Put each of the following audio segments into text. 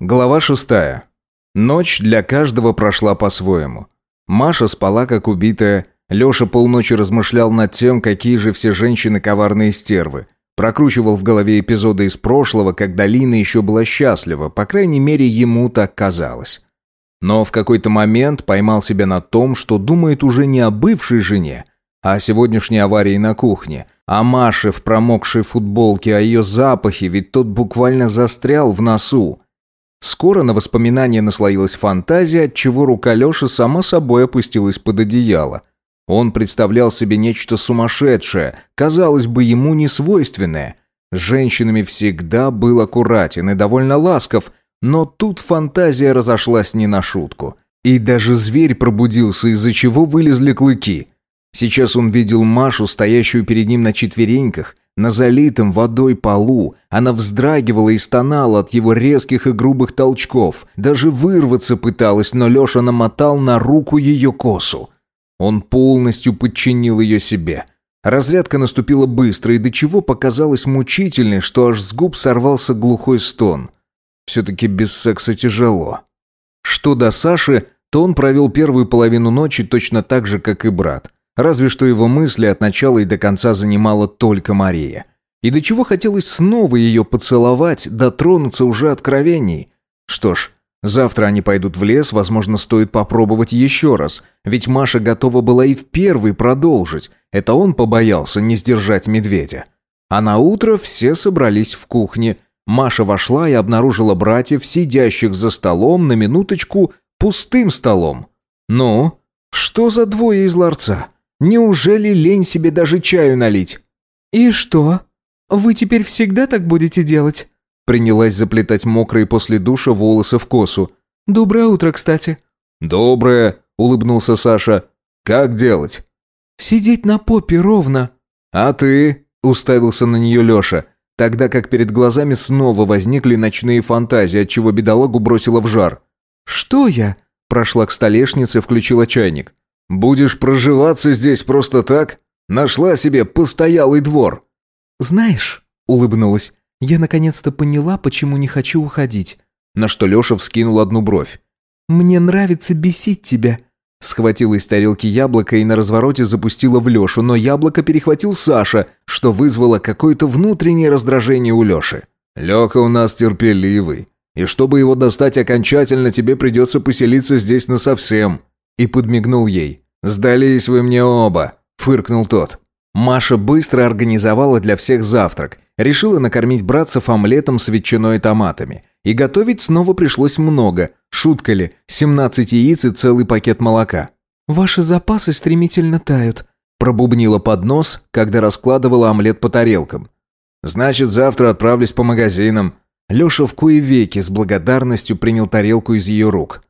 Глава шестая. Ночь для каждого прошла по-своему. Маша спала как убитая, Леша полночи размышлял над тем, какие же все женщины коварные стервы. Прокручивал в голове эпизоды из прошлого, когда Лина еще была счастлива, по крайней мере, ему так казалось. Но в какой-то момент поймал себя на том, что думает уже не о бывшей жене, а о сегодняшней аварии на кухне, о Маше в промокшей футболке, о ее запахе, ведь тот буквально застрял в носу. Скоро на воспоминания наслоилась фантазия, отчего рука Леши сама собой опустилась под одеяло. Он представлял себе нечто сумасшедшее, казалось бы, ему несвойственное. С женщинами всегда был аккуратен и довольно ласков, но тут фантазия разошлась не на шутку. И даже зверь пробудился, из-за чего вылезли клыки. Сейчас он видел Машу, стоящую перед ним на четвереньках, на залитом водой полу она вздрагивала и стонала от его резких и грубых толчков. Даже вырваться пыталась, но Леша намотал на руку ее косу. Он полностью подчинил ее себе. Разрядка наступила быстро, и до чего показалось мучительной, что аж с губ сорвался глухой стон. Все-таки без секса тяжело. Что до Саши, то он провел первую половину ночи точно так же, как и брат. Разве что его мысли от начала и до конца занимала только Мария. И до чего хотелось снова ее поцеловать, дотронуться уже откровений. Что ж, завтра они пойдут в лес, возможно, стоит попробовать еще раз. Ведь Маша готова была и в первый продолжить. Это он побоялся не сдержать медведя. А на утро все собрались в кухне. Маша вошла и обнаружила братьев, сидящих за столом, на минуточку, пустым столом. «Ну, что за двое из ларца?» Неужели лень себе даже чаю налить? И что? Вы теперь всегда так будете делать? Принялась заплетать мокрые после душа волосы в косу. Доброе утро, кстати. Доброе, улыбнулся Саша. Как делать? Сидеть на попе ровно. А ты? Уставился на нее Леша, тогда как перед глазами снова возникли ночные фантазии, от чего бедолагу бросила в жар. Что я? Прошла к столешнице, включила чайник. Будешь проживаться здесь просто так? Нашла себе постоялый двор». «Знаешь», — улыбнулась, — «я наконец-то поняла, почему не хочу уходить». На что Леша вскинул одну бровь. «Мне нравится бесить тебя». Схватила из тарелки яблоко и на развороте запустила в Лешу, но яблоко перехватил Саша, что вызвало какое-то внутреннее раздражение у Леши. «Леха у нас терпеливый, и чтобы его достать окончательно, тебе придется поселиться здесь насовсем и подмигнул ей. «Сдались вы мне оба!» – фыркнул тот. Маша быстро организовала для всех завтрак, решила накормить братцев омлетом с ветчиной и томатами. И готовить снова пришлось много. Шутка ли, 17 яиц и целый пакет молока. «Ваши запасы стремительно тают», – пробубнила под нос, когда раскладывала омлет по тарелкам. «Значит, завтра отправлюсь по магазинам». Леша в кое веки с благодарностью принял тарелку из ее рук.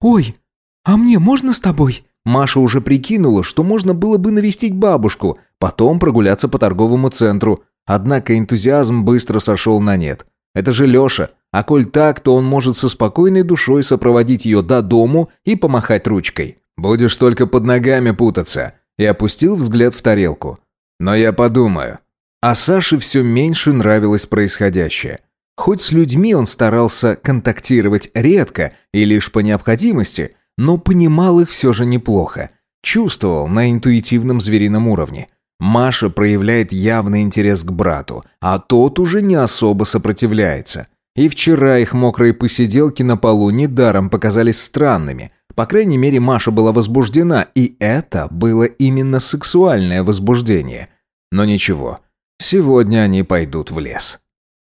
«Ой, «А мне можно с тобой?» Маша уже прикинула, что можно было бы навестить бабушку, потом прогуляться по торговому центру. Однако энтузиазм быстро сошел на нет. Это же Леша, а коль так, то он может со спокойной душой сопроводить ее до дому и помахать ручкой. «Будешь только под ногами путаться», и опустил взгляд в тарелку. «Но я подумаю». А Саше все меньше нравилось происходящее. Хоть с людьми он старался контактировать редко и лишь по необходимости – но понимал их все же неплохо. Чувствовал на интуитивном зверином уровне. Маша проявляет явный интерес к брату, а тот уже не особо сопротивляется. И вчера их мокрые посиделки на полу недаром показались странными. По крайней мере, Маша была возбуждена, и это было именно сексуальное возбуждение. Но ничего, сегодня они пойдут в лес.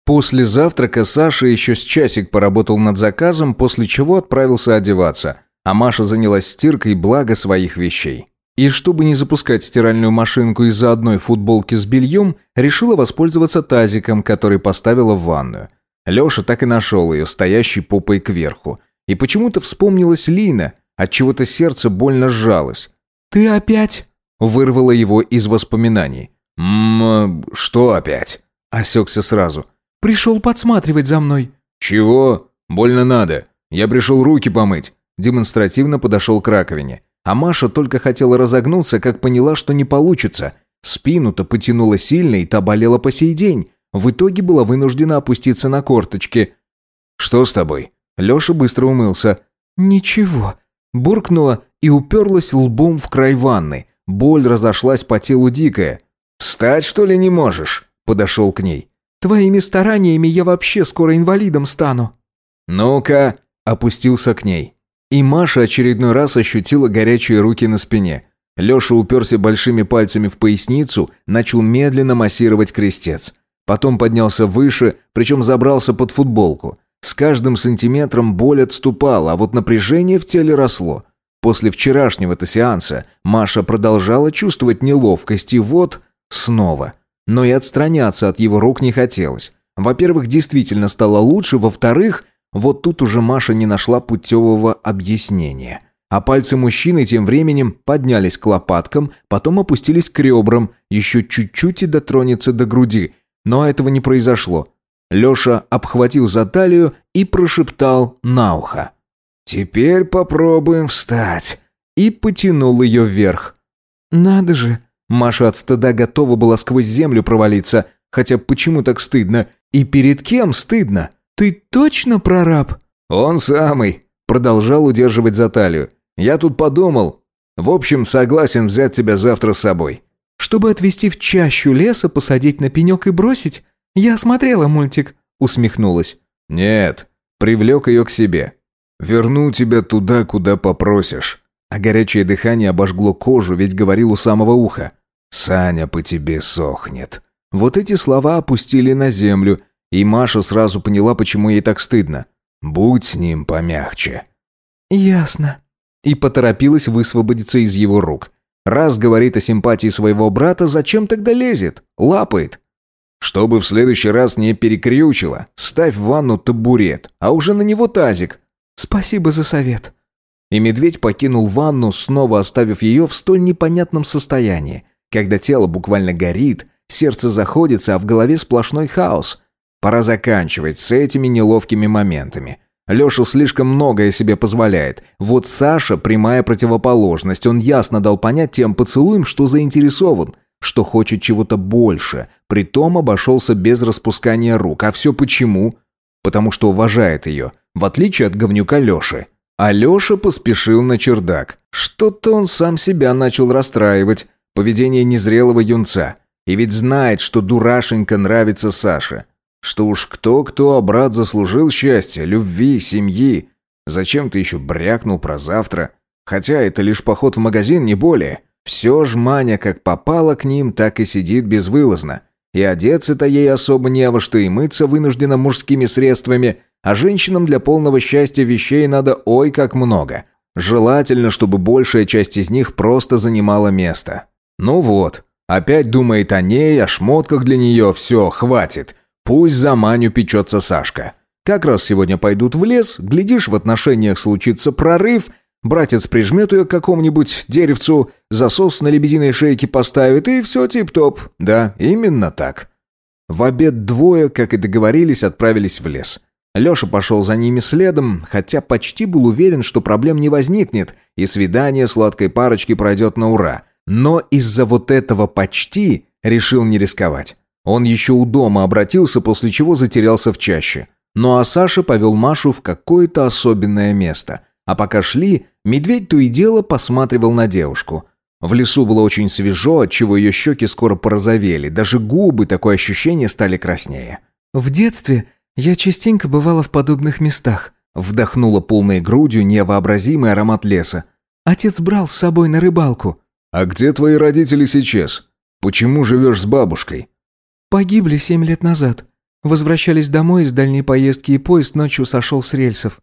После завтрака Саша еще с часик поработал над заказом, после чего отправился одеваться – а Маша занялась стиркой блага своих вещей. И чтобы не запускать стиральную машинку из-за одной футболки с бельем, решила воспользоваться тазиком, который поставила в ванную. Леша так и нашел ее, стоящей попой кверху. И почему-то вспомнилась Лина, отчего-то сердце больно сжалось. «Ты опять?» – вырвала его из воспоминаний. «Ммм, что опять?» – осекся сразу. «Пришел подсматривать за мной». «Чего? Больно надо. Я пришел руки помыть. Демонстративно подошел к раковине. А Маша только хотела разогнуться, как поняла, что не получится. Спину-то потянула сильно, и та болела по сей день. В итоге была вынуждена опуститься на корточки. «Что с тобой?» Леша быстро умылся. «Ничего». Буркнула и уперлась лбом в край ванны. Боль разошлась по телу дикая. «Встать, что ли, не можешь?» Подошел к ней. «Твоими стараниями я вообще скоро инвалидом стану». «Ну-ка», опустился к ней. И Маша очередной раз ощутила горячие руки на спине. Леша уперся большими пальцами в поясницу, начал медленно массировать крестец. Потом поднялся выше, причем забрался под футболку. С каждым сантиметром боль отступала, а вот напряжение в теле росло. После вчерашнего-то сеанса Маша продолжала чувствовать неловкость, и вот снова. Но и отстраняться от его рук не хотелось. Во-первых, действительно стало лучше, во-вторых, вот тут уже Маша не нашла путевого объяснения – а пальцы мужчины тем временем поднялись к лопаткам, потом опустились к ребрам, еще чуть-чуть и дотронется до груди. Но этого не произошло. Леша обхватил за талию и прошептал на ухо. «Теперь попробуем встать». И потянул ее вверх. «Надо же!» Маша от стыда готова была сквозь землю провалиться. Хотя почему так стыдно? И перед кем стыдно? «Ты точно прораб?» «Он самый», продолжал удерживать за талию. Я тут подумал. В общем, согласен взять тебя завтра с собой». «Чтобы отвезти в чащу леса, посадить на пенек и бросить? Я смотрела мультик», — усмехнулась. «Нет, привлек ее к себе. Верну тебя туда, куда попросишь». А горячее дыхание обожгло кожу, ведь говорил у самого уха. «Саня по тебе сохнет». Вот эти слова опустили на землю, и Маша сразу поняла, почему ей так стыдно. «Будь с ним помягче». «Ясно», и поторопилась высвободиться из его рук. Раз говорит о симпатии своего брата, зачем тогда лезет? Лапает. Чтобы в следующий раз не перекрючило, ставь в ванну табурет, а уже на него тазик. Спасибо за совет. И медведь покинул ванну, снова оставив ее в столь непонятном состоянии, когда тело буквально горит, сердце заходится, а в голове сплошной хаос. Пора заканчивать с этими неловкими моментами. Леша слишком многое себе позволяет. Вот Саша – прямая противоположность. Он ясно дал понять тем поцелуем, что заинтересован, что хочет чего-то больше. Притом обошелся без распускания рук. А все почему? Потому что уважает ее, в отличие от говнюка Леши. А Леша поспешил на чердак. Что-то он сам себя начал расстраивать. Поведение незрелого юнца. И ведь знает, что дурашенька нравится Саше. Что уж кто-кто, а брат заслужил счастья, любви, семьи. Зачем ты еще брякнул про завтра? Хотя это лишь поход в магазин, не более. Все ж Маня как попала к ним, так и сидит безвылазно. И одеться-то ей особо не во что, и мыться вынуждена мужскими средствами, а женщинам для полного счастья вещей надо ой как много. Желательно, чтобы большая часть из них просто занимала место. Ну вот, опять думает о ней, о шмотках для нее, все, хватит. Пусть за Маню печется Сашка. Как раз сегодня пойдут в лес, глядишь, в отношениях случится прорыв, братец прижмет ее к какому-нибудь деревцу, засос на лебединой шейке поставит, и все тип-топ. Да, именно так. В обед двое, как и договорились, отправились в лес. Леша пошел за ними следом, хотя почти был уверен, что проблем не возникнет, и свидание сладкой парочки пройдет на ура. Но из-за вот этого «почти» решил не рисковать. Он еще у дома обратился, после чего затерялся в чаще. Ну а Саша повел Машу в какое-то особенное место. А пока шли, медведь то и дело посматривал на девушку. В лесу было очень свежо, отчего ее щеки скоро порозовели, даже губы, такое ощущение, стали краснее. «В детстве я частенько бывала в подобных местах», вдохнула полной грудью невообразимый аромат леса. «Отец брал с собой на рыбалку». «А где твои родители сейчас? Почему живешь с бабушкой?» Погибли семь лет назад. Возвращались домой из дальней поездки, и поезд ночью сошел с рельсов.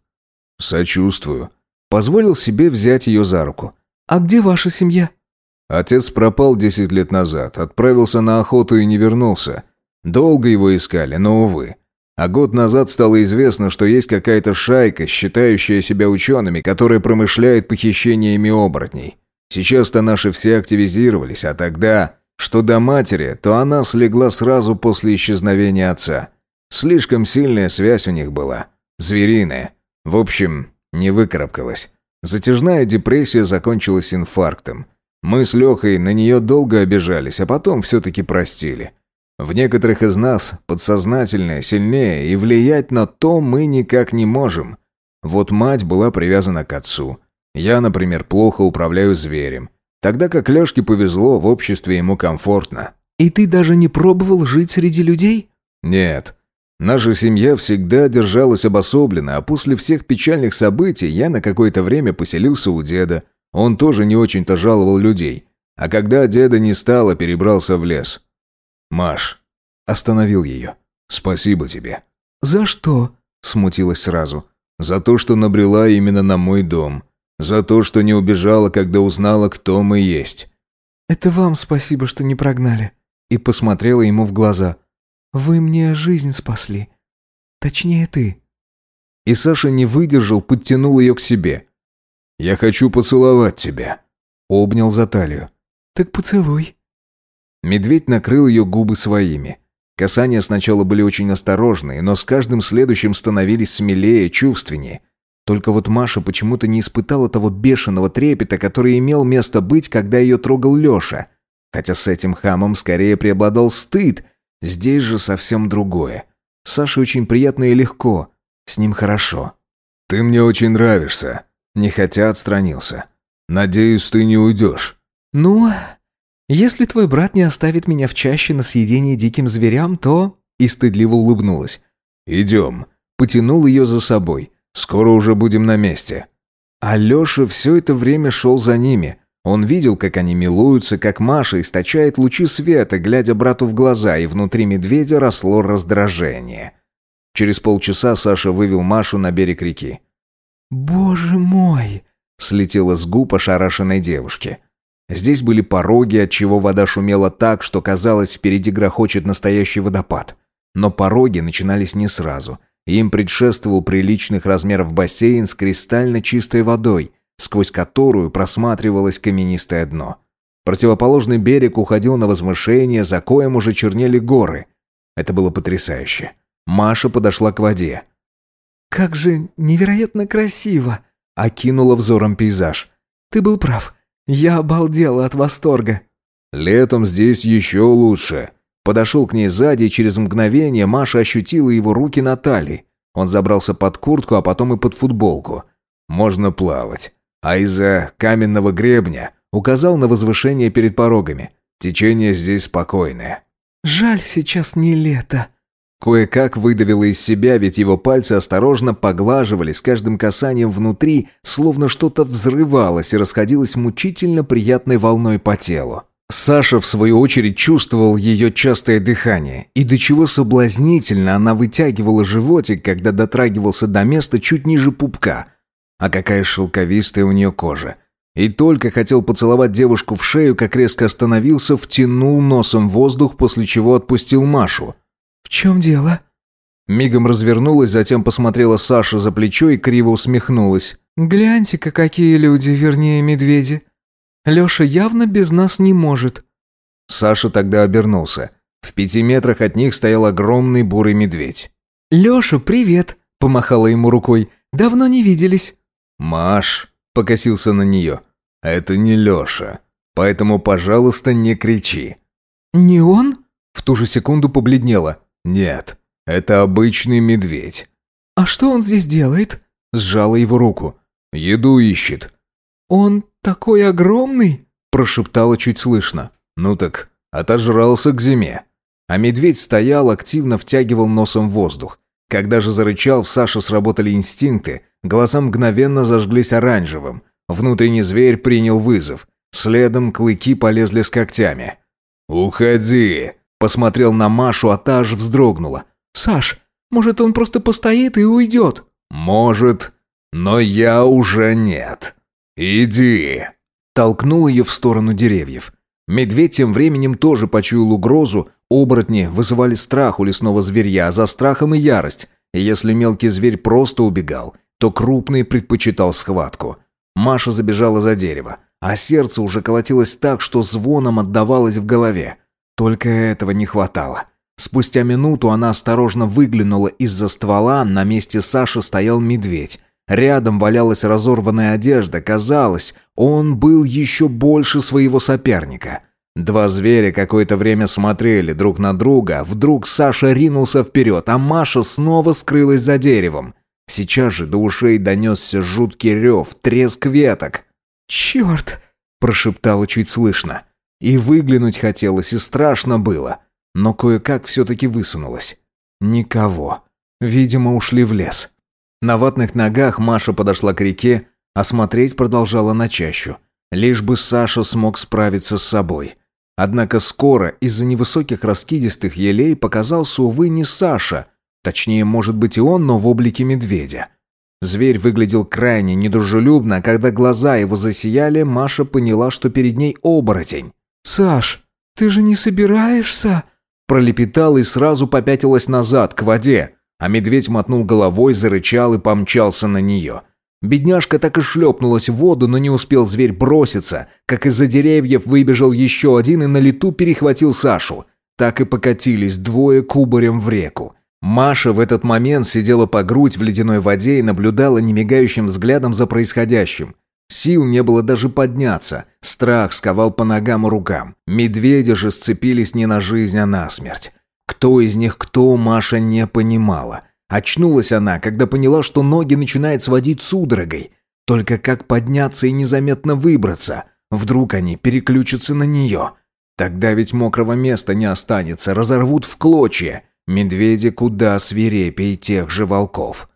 Сочувствую. Позволил себе взять ее за руку. А где ваша семья? Отец пропал десять лет назад, отправился на охоту и не вернулся. Долго его искали, но, увы. А год назад стало известно, что есть какая-то шайка, считающая себя учеными, которая промышляет похищениями оборотней. Сейчас-то наши все активизировались, а тогда... Что до матери, то она слегла сразу после исчезновения отца. Слишком сильная связь у них была. Звериная. В общем, не выкарабкалась. Затяжная депрессия закончилась инфарктом. Мы с Лехой на нее долго обижались, а потом все-таки простили. В некоторых из нас подсознательное сильнее, и влиять на то мы никак не можем. Вот мать была привязана к отцу. Я, например, плохо управляю зверем. Тогда как Лёшке повезло, в обществе ему комфортно. «И ты даже не пробовал жить среди людей?» «Нет. Наша семья всегда держалась обособленно, а после всех печальных событий я на какое-то время поселился у деда. Он тоже не очень-то жаловал людей. А когда деда не стало, перебрался в лес. «Маш», — остановил ее, — «спасибо тебе». «За что?» — смутилась сразу. «За то, что набрела именно на мой дом. За то, что не убежала, когда узнала, кто мы есть». «Это вам спасибо, что не прогнали». И посмотрела ему в глаза. Вы мне жизнь спасли. Точнее, ты». И Саша не выдержал, подтянул ее к себе. «Я хочу поцеловать тебя». Обнял за талию. «Так поцелуй». Медведь накрыл ее губы своими. Касания сначала были очень осторожные, но с каждым следующим становились смелее, чувственнее. Только вот Маша почему-то не испытала того бешеного трепета, который имел место быть, когда ее трогал Леша. Хотя с этим хамом скорее преобладал стыд, Здесь же совсем другое. Саше очень приятно и легко. С ним хорошо. «Ты мне очень нравишься», — нехотя отстранился. «Надеюсь, ты не уйдешь». «Ну, если твой брат не оставит меня в чаще на съедение диким зверям, то...» И стыдливо улыбнулась. «Идем». Потянул ее за собой. «Скоро уже будем на месте». А Леша все это время шел за ними, он видел, как они милуются, как Маша источает лучи света, глядя брату в глаза, и внутри медведя росло раздражение. Через полчаса Саша вывел Машу на берег реки. «Боже мой!» — слетела с губ ошарашенной девушки. Здесь были пороги, от чего вода шумела так, что казалось, впереди грохочет настоящий водопад. Но пороги начинались не сразу. Им предшествовал приличных размеров бассейн с кристально чистой водой — сквозь которую просматривалось каменистое дно. Противоположный берег уходил на возвышение, за коем уже чернели горы. Это было потрясающе. Маша подошла к воде. «Как же невероятно красиво!» — окинула взором пейзаж. «Ты был прав. Я обалдела от восторга». «Летом здесь еще лучше». Подошел к ней сзади, и через мгновение Маша ощутила его руки на талии. Он забрался под куртку, а потом и под футболку. «Можно плавать а из-за каменного гребня указал на возвышение перед порогами. Течение здесь спокойное. «Жаль, сейчас не лето». Кое-как выдавило из себя, ведь его пальцы осторожно поглаживали с каждым касанием внутри, словно что-то взрывалось и расходилось мучительно приятной волной по телу. Саша, в свою очередь, чувствовал ее частое дыхание, и до чего соблазнительно она вытягивала животик, когда дотрагивался до места чуть ниже пупка – а какая шелковистая у нее кожа. И только хотел поцеловать девушку в шею, как резко остановился, втянул носом воздух, после чего отпустил Машу. «В чем дело?» Мигом развернулась, затем посмотрела Саша за плечо и криво усмехнулась. «Гляньте-ка, какие люди, вернее, медведи. Леша явно без нас не может». Саша тогда обернулся. В пяти метрах от них стоял огромный бурый медведь. «Леша, привет!» – помахала ему рукой. «Давно не виделись». «Маш», — покосился на нее, — «это не Леша, поэтому, пожалуйста, не кричи». «Не он?» — в ту же секунду побледнела. «Нет, это обычный медведь». «А что он здесь делает?» — сжала его руку. «Еду ищет». «Он такой огромный?» — прошептала чуть слышно. «Ну так, отожрался к зиме». А медведь стоял, активно втягивал носом воздух. Когда же зарычал, в Саше сработали инстинкты, глаза мгновенно зажглись оранжевым. Внутренний зверь принял вызов. Следом клыки полезли с когтями. «Уходи!» Посмотрел на Машу, а та аж вздрогнула. «Саш, может, он просто постоит и уйдет?» «Может, но я уже нет. Иди!» Толкнул ее в сторону деревьев. Медведь тем временем тоже почуял угрозу, оборотни вызывали страх у лесного зверья, а за страхом и ярость. И если мелкий зверь просто убегал, то крупный предпочитал схватку. Маша забежала за дерево, а сердце уже колотилось так, что звоном отдавалось в голове. Только этого не хватало. Спустя минуту она осторожно выглянула из-за ствола, на месте Саши стоял медведь. Рядом валялась разорванная одежда, казалось, он был еще больше своего соперника. Два зверя какое-то время смотрели друг на друга, вдруг Саша ринулся вперед, а Маша снова скрылась за деревом. Сейчас же до ушей донесся жуткий рев, треск веток. «Черт!» – прошептала чуть слышно. И выглянуть хотелось, и страшно было. Но кое-как все-таки высунулась. Никого. Видимо, ушли в лес. На ватных ногах Маша подошла к реке, а смотреть продолжала на чащу. Лишь бы Саша смог справиться с собой. Однако скоро из-за невысоких раскидистых елей показался, увы, не Саша. Точнее, может быть и он, но в облике медведя. Зверь выглядел крайне недружелюбно, а когда глаза его засияли, Маша поняла, что перед ней оборотень. «Саш, ты же не собираешься?» Пролепетала и сразу попятилась назад, к воде. А медведь мотнул головой, зарычал и помчался на нее. Бедняжка так и шлепнулась в воду, но не успел зверь броситься, как из-за деревьев выбежал еще один и на лету перехватил Сашу. Так и покатились двое кубарем в реку. Маша в этот момент сидела по грудь в ледяной воде и наблюдала немигающим взглядом за происходящим. Сил не было даже подняться, страх сковал по ногам и рукам. Медведи же сцепились не на жизнь, а на смерть. Кто из них кто, Маша не понимала. Очнулась она, когда поняла, что ноги начинает сводить судорогой. Только как подняться и незаметно выбраться? Вдруг они переключатся на нее? Тогда ведь мокрого места не останется, разорвут в клочья. Медведи куда свирепее тех же волков.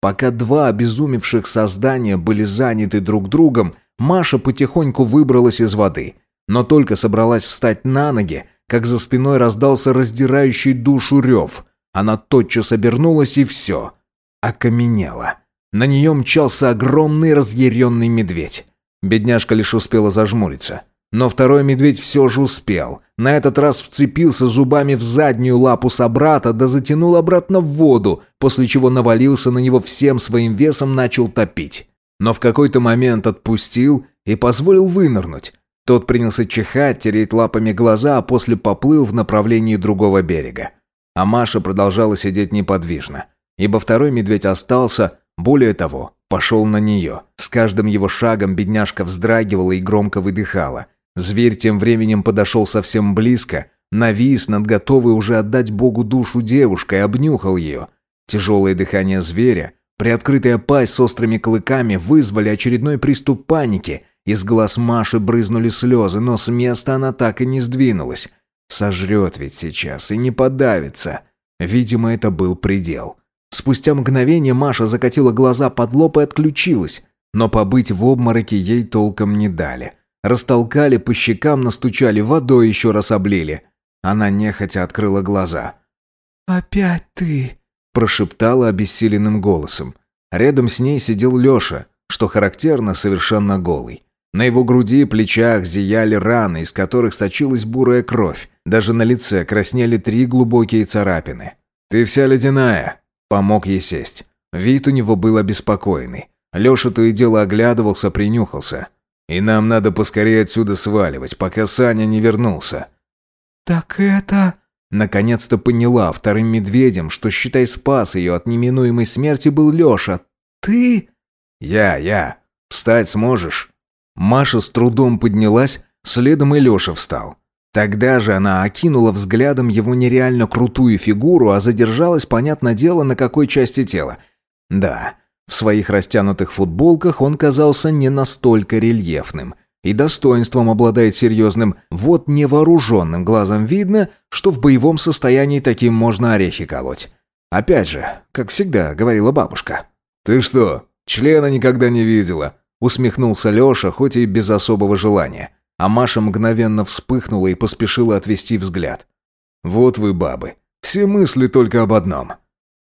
Пока два обезумевших создания были заняты друг другом, Маша потихоньку выбралась из воды. Но только собралась встать на ноги, как за спиной раздался раздирающий душу рев. Она тотчас обернулась и все. Окаменела. На нее мчался огромный разъяренный медведь. Бедняжка лишь успела зажмуриться. Но второй медведь все же успел. На этот раз вцепился зубами в заднюю лапу собрата, да затянул обратно в воду, после чего навалился на него всем своим весом, начал топить. Но в какой-то момент отпустил и позволил вынырнуть. Тот принялся чихать, тереть лапами глаза, а после поплыл в направлении другого берега. А Маша продолжала сидеть неподвижно, ибо второй медведь остался, более того, пошел на нее. С каждым его шагом бедняжка вздрагивала и громко выдыхала. Зверь тем временем подошел совсем близко, навис над готовой уже отдать Богу душу девушкой, обнюхал ее. Тяжелое дыхание зверя, приоткрытая пасть с острыми клыками вызвали очередной приступ паники. Из глаз Маши брызнули слезы, но с места она так и не сдвинулась. Сожрет ведь сейчас и не подавится. Видимо, это был предел. Спустя мгновение Маша закатила глаза под лоб и отключилась. Но побыть в обмороке ей толком не дали. Растолкали по щекам, настучали, водой еще раз облили. Она нехотя открыла глаза. «Опять ты?» – прошептала обессиленным голосом. Рядом с ней сидел Леша, что характерно, совершенно голый. На его груди и плечах зияли раны, из которых сочилась бурая кровь. Даже на лице краснели три глубокие царапины. «Ты вся ледяная!» – помог ей сесть. Вид у него был обеспокоенный. Леша то и дело оглядывался, принюхался. «И нам надо поскорее отсюда сваливать, пока Саня не вернулся». «Так это...» Наконец-то поняла вторым медведем, что, считай, спас ее от неминуемой смерти был Леша. «Ты...» «Я, я. Встать сможешь?» Маша с трудом поднялась, следом и Леша встал. Тогда же она окинула взглядом его нереально крутую фигуру, а задержалась, понятное дело, на какой части тела. Да, в своих растянутых футболках он казался не настолько рельефным. И достоинством обладает серьезным. Вот невооруженным глазом видно, что в боевом состоянии таким можно орехи колоть. Опять же, как всегда говорила бабушка. «Ты что, члена никогда не видела?» Усмехнулся Леша, хоть и без особого желания. А Маша мгновенно вспыхнула и поспешила отвести взгляд. «Вот вы, бабы, все мысли только об одном».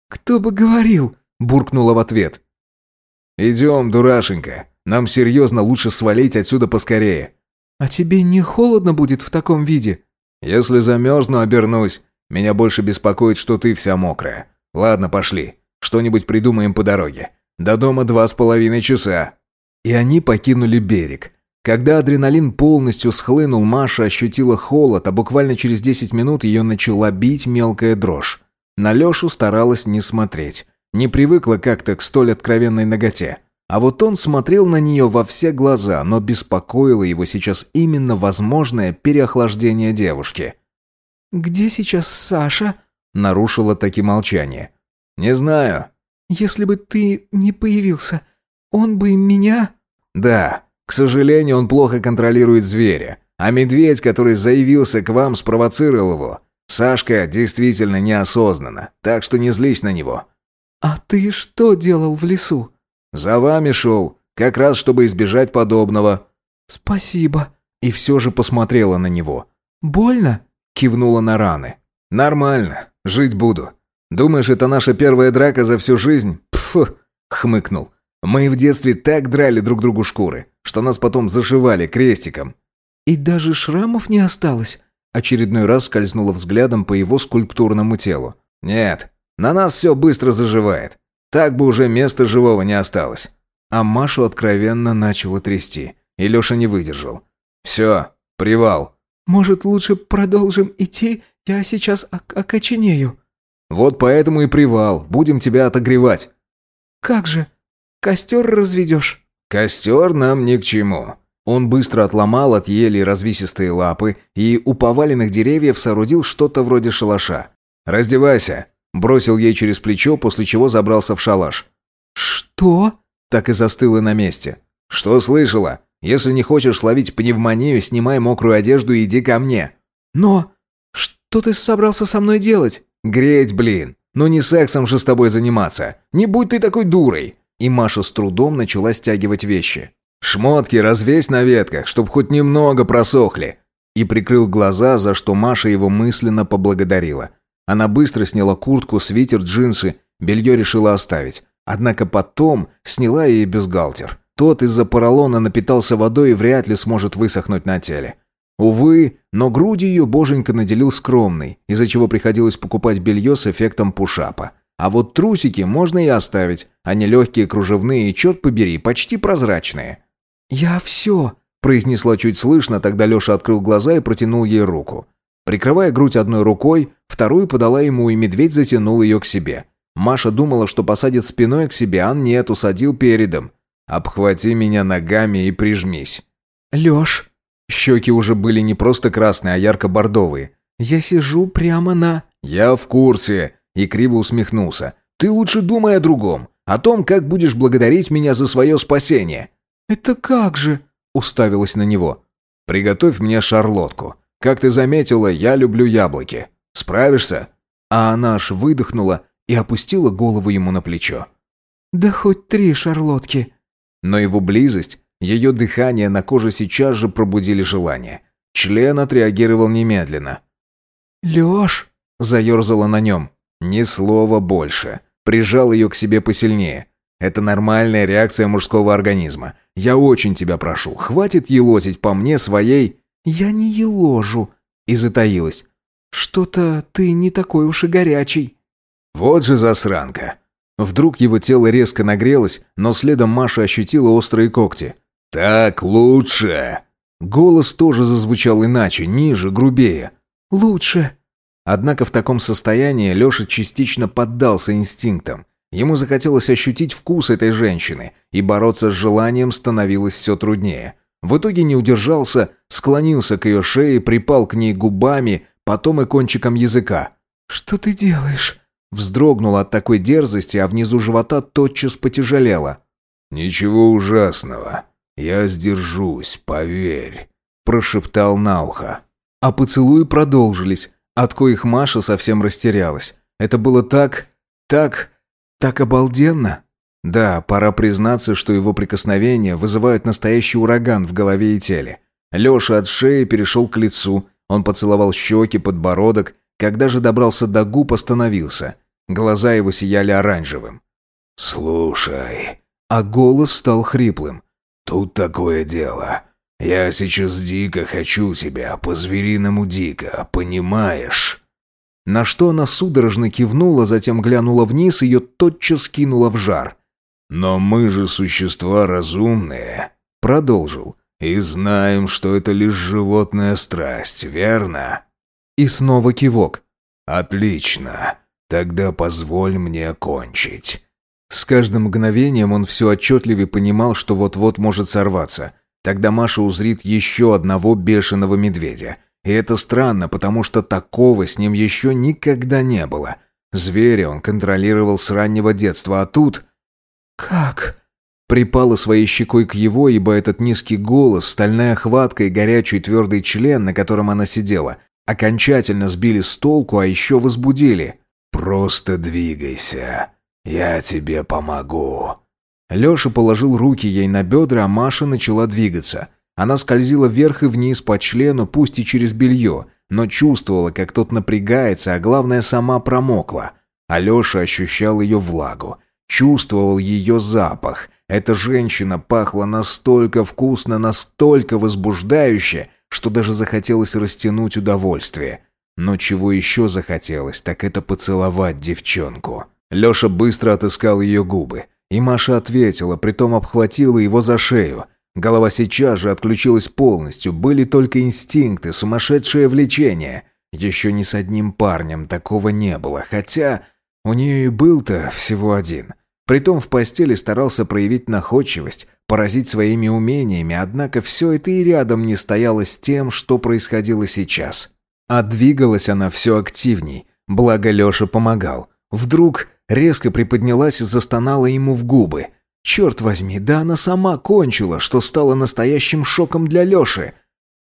«Кто бы говорил?» – буркнула в ответ. «Идем, дурашенька, нам серьезно лучше свалить отсюда поскорее». «А тебе не холодно будет в таком виде?» «Если замерзну, обернусь. Меня больше беспокоит, что ты вся мокрая. Ладно, пошли. Что-нибудь придумаем по дороге. До дома два с половиной часа». И они покинули берег. Когда адреналин полностью схлынул, Маша ощутила холод, а буквально через 10 минут ее начала бить мелкая дрожь. На Лешу старалась не смотреть. Не привыкла как-то к столь откровенной ноготе. А вот он смотрел на нее во все глаза, но беспокоило его сейчас именно возможное переохлаждение девушки. «Где сейчас Саша?» — нарушила таки молчание. «Не знаю». «Если бы ты не появился, он бы меня...» «Да, к сожалению, он плохо контролирует зверя. А медведь, который заявился к вам, спровоцировал его. Сашка действительно неосознанно, так что не злись на него». «А ты что делал в лесу?» «За вами шел, как раз чтобы избежать подобного». «Спасибо». И все же посмотрела на него. «Больно?» Кивнула на раны. «Нормально, жить буду. Думаешь, это наша первая драка за всю жизнь?» Пф, хмыкнул. «Мы в детстве так драли друг другу шкуры, что нас потом зашивали крестиком». «И даже шрамов не осталось?» Очередной раз скользнула взглядом по его скульптурному телу. «Нет, на нас все быстро заживает. Так бы уже места живого не осталось». А Машу откровенно начало трясти, и Леша не выдержал. «Все, привал». «Может, лучше продолжим идти? Я сейчас окоченею». «Вот поэтому и привал. Будем тебя отогревать». «Как же? Костер разведешь?» «Костер нам ни к чему. Он быстро отломал от ели развесистые лапы и у поваленных деревьев соорудил что-то вроде шалаша. «Раздевайся!» Бросил ей через плечо, после чего забрался в шалаш. «Что?» Так и застыла на месте. «Что слышала? Если не хочешь словить пневмонию, снимай мокрую одежду и иди ко мне». «Но... Что ты собрался со мной делать?» «Греть, блин. Ну не сексом же с тобой заниматься. Не будь ты такой дурой». И Маша с трудом начала стягивать вещи. «Шмотки развесь на ветках, чтоб хоть немного просохли». И прикрыл глаза, за что Маша его мысленно поблагодарила. Она быстро сняла куртку, свитер, джинсы, белье решила оставить. Однако потом сняла и бюстгальтер. Тот из-за поролона напитался водой и вряд ли сможет высохнуть на теле. Увы, но грудью ее боженька наделил скромной, из-за чего приходилось покупать белье с эффектом пушапа. А вот трусики можно и оставить, они легкие, кружевные и, черт побери, почти прозрачные. «Я все», – произнесла чуть слышно, тогда Леша открыл глаза и протянул ей руку. Прикрывая грудь одной рукой, вторую подала ему, и медведь затянул ее к себе. Маша думала, что посадит спиной к себе, а нет, усадил передом. «Обхвати меня ногами и прижмись». «Леш...» Щеки уже были не просто красные, а ярко-бордовые. «Я сижу прямо на...» «Я в курсе», и криво усмехнулся. «Ты лучше думай о другом, о том, как будешь благодарить меня за свое спасение». «Это как же?» – уставилась на него. «Приготовь мне шарлотку. Как ты заметила, я люблю яблоки. Справишься?» А она аж выдохнула и опустила голову ему на плечо. «Да хоть три шарлотки». Но его близость, ее дыхание на коже сейчас же пробудили желание. Член отреагировал немедленно. «Леш!» – заерзала на нем. Ни слова больше. Прижал ее к себе посильнее. Это нормальная реакция мужского организма. Я очень тебя прошу, хватит елозить по мне своей...» «Я не еложу», и затаилась. «Что-то ты не такой уж и горячий». «Вот же засранка». Вдруг его тело резко нагрелось, но следом Маша ощутила острые когти. «Так лучше!» Голос тоже зазвучал иначе, ниже, грубее. «Лучше!» Однако в таком состоянии Леша частично поддался инстинктам. Ему захотелось ощутить вкус этой женщины, и бороться с желанием становилось все труднее. В итоге не удержался, склонился к ее шее, припал к ней губами, потом и кончиком языка. «Что ты делаешь?» Вздрогнула от такой дерзости, а внизу живота тотчас потяжелело. «Ничего ужасного. Я сдержусь, поверь», – прошептал на ухо. А поцелуи продолжились, от коих Маша совсем растерялась. Это было так... так... Так обалденно. Да, пора признаться, что его прикосновения вызывают настоящий ураган в голове и теле. Леша от шеи перешел к лицу, он поцеловал щеки, подбородок, когда же добрался до губ, остановился. Глаза его сияли оранжевым. «Слушай...» А голос стал хриплым. «Тут такое дело. Я сейчас дико хочу тебя, по-звериному дико, понимаешь?» На что она судорожно кивнула, затем глянула вниз, ее тотчас кинула в жар. «Но мы же существа разумные», — продолжил, «и знаем, что это лишь животная страсть, верно?» И снова кивок. «Отлично. Тогда позволь мне кончить». С каждым мгновением он все отчетливее понимал, что вот-вот может сорваться. Тогда Маша узрит еще одного бешеного медведя. И это странно, потому что такого с ним еще никогда не было. Зверя он контролировал с раннего детства, а тут... «Как?» Припала своей щекой к его, ибо этот низкий голос, стальная хватка и горячий твердый член, на котором она сидела, окончательно сбили с толку, а еще возбудили. «Просто двигайся, я тебе помогу». Леша положил руки ей на бедра, а Маша начала двигаться. Она скользила вверх и вниз по члену, пусть и через белье, но чувствовала, как тот напрягается, а главное, сама промокла. Алеша ощущал ее влагу, чувствовал ее запах. Эта женщина пахла настолько вкусно, настолько возбуждающе, что даже захотелось растянуть удовольствие. Но чего еще захотелось, так это поцеловать девчонку. Леша быстро отыскал ее губы. И Маша ответила, притом обхватила его за шею. Голова сейчас же отключилась полностью, были только инстинкты, сумасшедшее влечение. Еще ни с одним парнем такого не было, хотя у нее и был-то всего один. Притом в постели старался проявить находчивость, поразить своими умениями, однако все это и рядом не стояло с тем, что происходило сейчас. А двигалась она все активней, благо Леша помогал. Вдруг резко приподнялась и застонала ему в губы. Черт возьми, да она сама кончила, что стало настоящим шоком для Леши.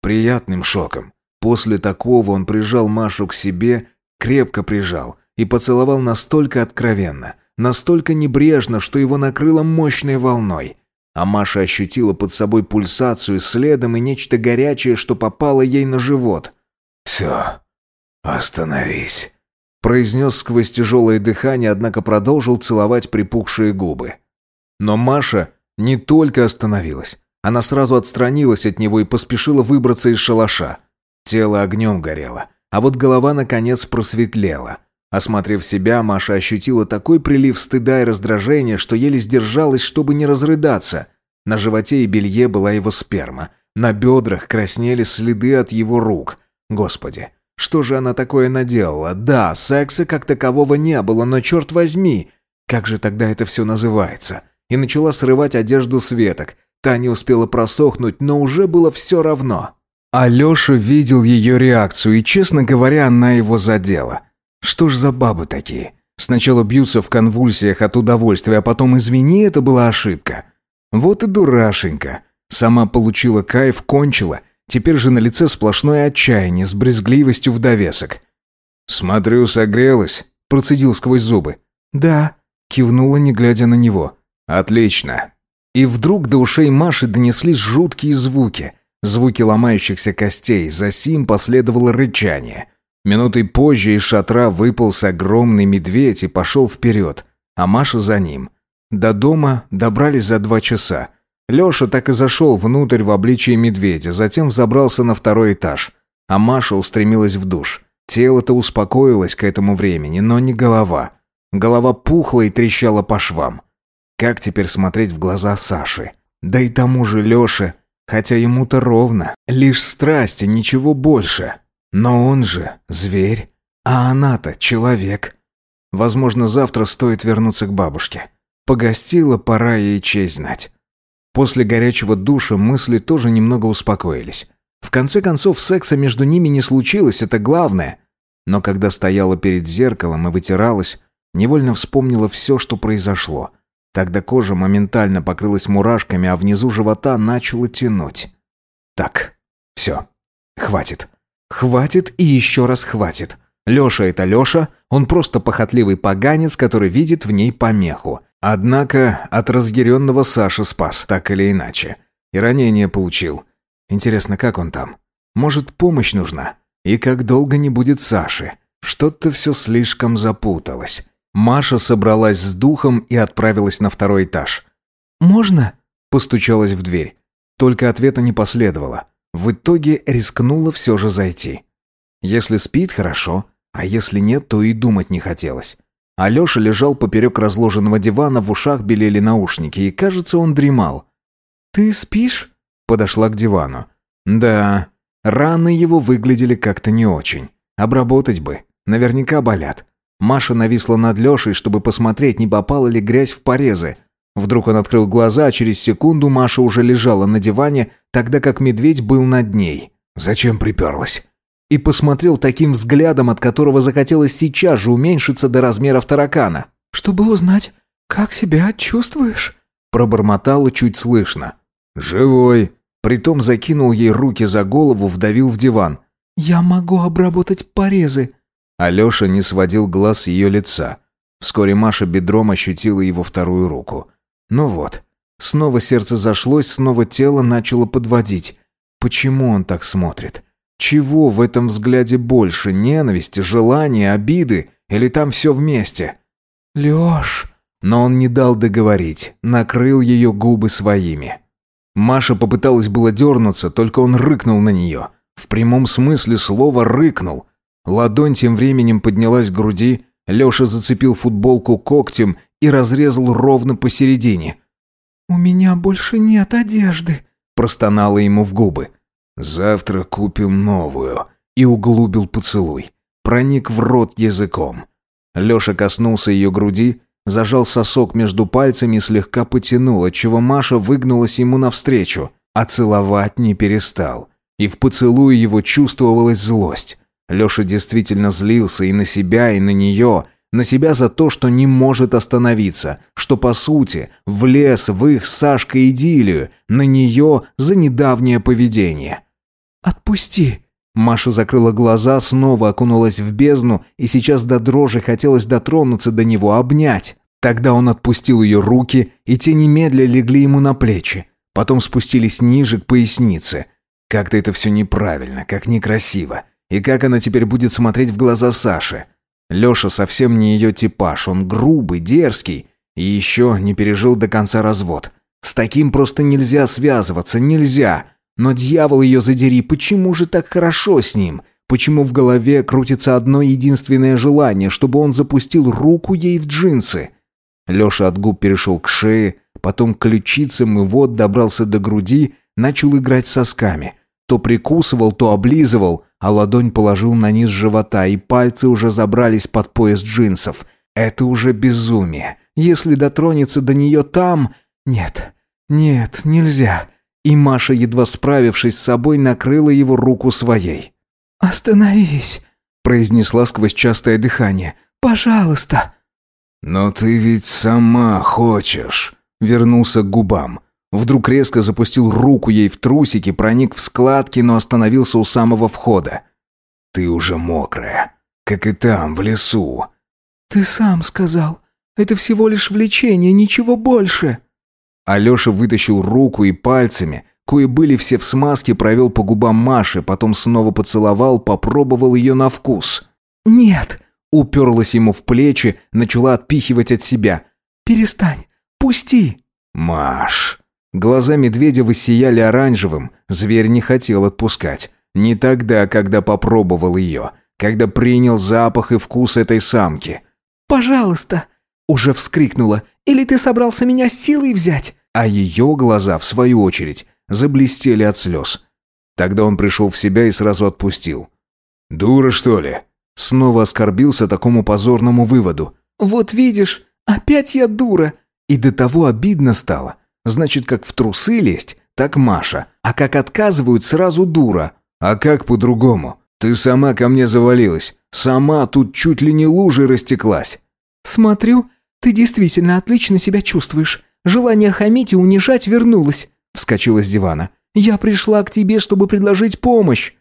Приятным шоком. После такого он прижал Машу к себе, крепко прижал и поцеловал настолько откровенно, настолько небрежно, что его накрыло мощной волной. А Маша ощутила под собой пульсацию следом и нечто горячее, что попало ей на живот. «Все, остановись», — произнес сквозь тяжелое дыхание, однако продолжил целовать припухшие губы. Но Маша не только остановилась. Она сразу отстранилась от него и поспешила выбраться из шалаша. Тело огнем горело, а вот голова наконец просветлела. Осмотрев себя, Маша ощутила такой прилив стыда и раздражения, что еле сдержалась, чтобы не разрыдаться. На животе и белье была его сперма. На бедрах краснели следы от его рук. Господи, что же она такое наделала? Да, секса как такового не было, но черт возьми, как же тогда это все называется? И начала срывать одежду с веток. Та не успела просохнуть, но уже было все равно. Алеша видел ее реакцию, и, честно говоря, она его задела. Что ж за бабы такие? Сначала бьются в конвульсиях от удовольствия, а потом «извини, это была ошибка». Вот и дурашенька. Сама получила кайф, кончила. Теперь же на лице сплошное отчаяние с брезгливостью в довесок. «Смотрю, согрелась», – процедил сквозь зубы. «Да», – кивнула, не глядя на него. «Отлично». И вдруг до ушей Маши донеслись жуткие звуки. Звуки ломающихся костей. За сим последовало рычание – Минутой позже из шатра выполз огромный медведь и пошел вперед, а Маша за ним. До дома добрались за два часа. Леша так и зашел внутрь в обличии медведя, затем взобрался на второй этаж. А Маша устремилась в душ. Тело-то успокоилось к этому времени, но не голова. Голова пухла и трещала по швам. Как теперь смотреть в глаза Саши? Да и тому же Леше, хотя ему-то ровно. Лишь страсти, ничего больше. Но он же зверь, а она-то человек. Возможно, завтра стоит вернуться к бабушке. Погостила, пора ей честь знать. После горячего душа мысли тоже немного успокоились. В конце концов, секса между ними не случилось, это главное. Но когда стояла перед зеркалом и вытиралась, невольно вспомнила все, что произошло. Тогда кожа моментально покрылась мурашками, а внизу живота начала тянуть. Так, все, хватит. Хватит и еще раз хватит. Леша это Леша, он просто похотливый поганец, который видит в ней помеху. Однако от разъяренного Саша спас, так или иначе. И ранение получил. Интересно, как он там? Может, помощь нужна? И как долго не будет Саши? Что-то все слишком запуталось. Маша собралась с духом и отправилась на второй этаж. «Можно?» – постучалась в дверь. Только ответа не последовало. В итоге рискнула все же зайти. Если спит, хорошо, а если нет, то и думать не хотелось. Алеша лежал поперек разложенного дивана, в ушах белели наушники, и, кажется, он дремал. «Ты спишь?» Подошла к дивану. «Да, раны его выглядели как-то не очень. Обработать бы. Наверняка болят. Маша нависла над Лешей, чтобы посмотреть, не попала ли грязь в порезы. Вдруг он открыл глаза, а через секунду Маша уже лежала на диване, тогда как медведь был над ней. «Зачем приперлась?» И посмотрел таким взглядом, от которого захотелось сейчас же уменьшиться до размеров таракана. «Чтобы узнать, как себя чувствуешь?» Пробормотала чуть слышно. «Живой!» Притом закинул ей руки за голову, вдавил в диван. «Я могу обработать порезы». Алеша не сводил глаз с ее лица. Вскоре Маша бедром ощутила его вторую руку. Ну вот, снова сердце зашлось, снова тело начало подводить. Почему он так смотрит? Чего в этом взгляде больше? Ненависти, желания, обиды? Или там все вместе? «Леш...» Но он не дал договорить, накрыл ее губы своими. Маша попыталась было дернуться, только он рыкнул на нее. В прямом смысле слова «рыкнул». Ладонь тем временем поднялась к груди, Леша зацепил футболку когтем и разрезал ровно посередине. «У меня больше нет одежды», – простонала ему в губы. «Завтра купим новую», и углубил поцелуй. Проник в рот языком. Леша коснулся ее груди, зажал сосок между пальцами и слегка потянул, отчего Маша выгнулась ему навстречу, а целовать не перестал. И в поцелуе его чувствовалась злость. Леша действительно злился и на себя, и на нее, на себя за то, что не может остановиться, что, по сути, влез в их с Сашкой идиллию, на нее за недавнее поведение. «Отпусти!» Маша закрыла глаза, снова окунулась в бездну, и сейчас до дрожи хотелось дотронуться до него, обнять. Тогда он отпустил ее руки, и те немедля легли ему на плечи. Потом спустились ниже к пояснице. Как-то это все неправильно, как некрасиво. И как она теперь будет смотреть в глаза Саши? Леша совсем не ее типаж, он грубый, дерзкий. И еще не пережил до конца развод. С таким просто нельзя связываться, нельзя. Но дьявол ее задери, почему же так хорошо с ним? Почему в голове крутится одно единственное желание, чтобы он запустил руку ей в джинсы? Леша от губ перешел к шее, потом к ключицам и вот добрался до груди, начал играть сосками. То прикусывал, то облизывал, а ладонь положил на низ живота, и пальцы уже забрались под пояс джинсов. Это уже безумие. Если дотронется до нее там... Нет, нет, нельзя. И Маша, едва справившись с собой, накрыла его руку своей. «Остановись», — произнесла сквозь частое дыхание. «Пожалуйста». «Но ты ведь сама хочешь», — вернулся к губам. Вдруг резко запустил руку ей в трусики, проник в складки, но остановился у самого входа. «Ты уже мокрая, как и там, в лесу». «Ты сам сказал. Это всего лишь влечение, ничего больше». Алеша вытащил руку и пальцами, кое были все в смазке, провел по губам Маши, потом снова поцеловал, попробовал ее на вкус. «Нет!» — уперлась ему в плечи, начала отпихивать от себя. «Перестань! Пусти!» «Маш!» Глаза медведя высияли оранжевым, зверь не хотел отпускать. Не тогда, когда попробовал ее, когда принял запах и вкус этой самки. «Пожалуйста!» – уже вскрикнула. «Или ты собрался меня силой взять?» А ее глаза, в свою очередь, заблестели от слез. Тогда он пришел в себя и сразу отпустил. «Дура, что ли?» Снова оскорбился такому позорному выводу. «Вот видишь, опять я дура!» И до того обидно стало, Значит, как в трусы лезть, так Маша. А как отказывают, сразу дура. А как по-другому? Ты сама ко мне завалилась. Сама тут чуть ли не лужей растеклась. Смотрю, ты действительно отлично себя чувствуешь. Желание хамить и унижать вернулось. Вскочила с дивана. Я пришла к тебе, чтобы предложить помощь.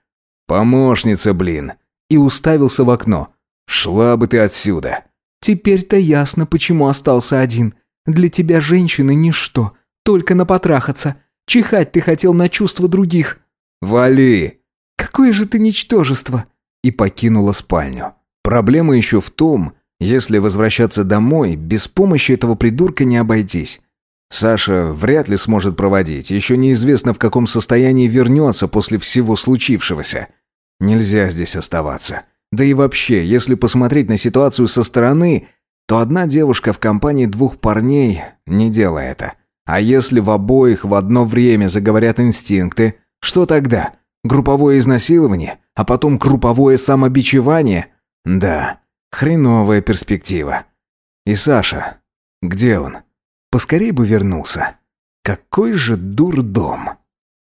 Помощница, блин. И уставился в окно. Шла бы ты отсюда. Теперь-то ясно, почему остался один. Для тебя женщины ничто. Только напотрахаться. Чихать ты хотел на чувства других». «Вали!» «Какое же ты ничтожество!» И покинула спальню. Проблема еще в том, если возвращаться домой, без помощи этого придурка не обойтись. Саша вряд ли сможет проводить, еще неизвестно в каком состоянии вернется после всего случившегося. Нельзя здесь оставаться. Да и вообще, если посмотреть на ситуацию со стороны, то одна девушка в компании двух парней не дело это. А если в обоих в одно время заговорят инстинкты, что тогда? Групповое изнасилование, а потом групповое самобичевание? Да, Хреновая перспектива. И Саша, где он? Поскорей бы вернулся. Какой же дурдом.